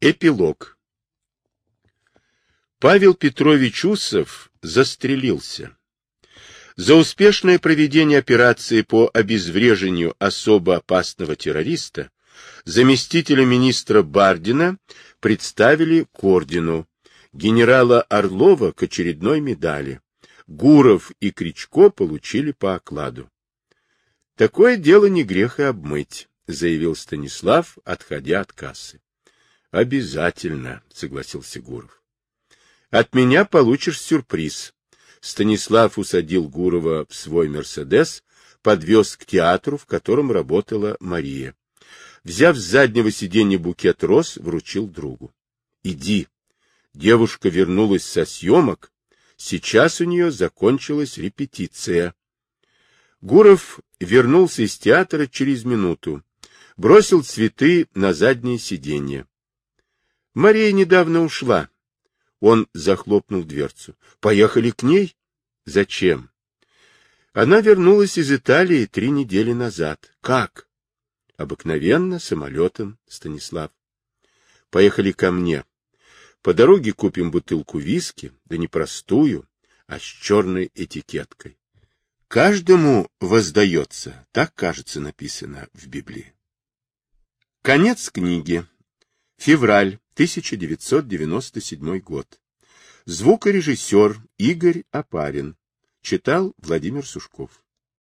Эпилог. Павел Петрович Усов застрелился. За успешное проведение операции по обезврежению особо опасного террориста заместителя министра Бардина представили к ордену, генерала Орлова к очередной медали. Гуров и Кричко получили по окладу. Такое дело не грех и обмыть, заявил Станислав, отходя от кассы. Обязательно, согласился Гуров. От меня получишь сюрприз. Станислав усадил Гурова в свой Мерседес, подвез к театру, в котором работала Мария. Взяв с заднего сиденья букет роз, вручил другу. Иди. Девушка вернулась со съемок. Сейчас у нее закончилась репетиция. Гуров вернулся из театра через минуту. Бросил цветы на заднее сиденье. Мария недавно ушла. Он захлопнул дверцу. Поехали к ней? Зачем? Она вернулась из Италии три недели назад. Как? Обыкновенно, самолетом, Станислав. Поехали ко мне. По дороге купим бутылку виски, да не простую, а с черной этикеткой. Каждому воздается, так, кажется, написано в Библии. Конец книги. Февраль 1997 год. Звукорежиссер Игорь Апарин. Читал Владимир Сушков.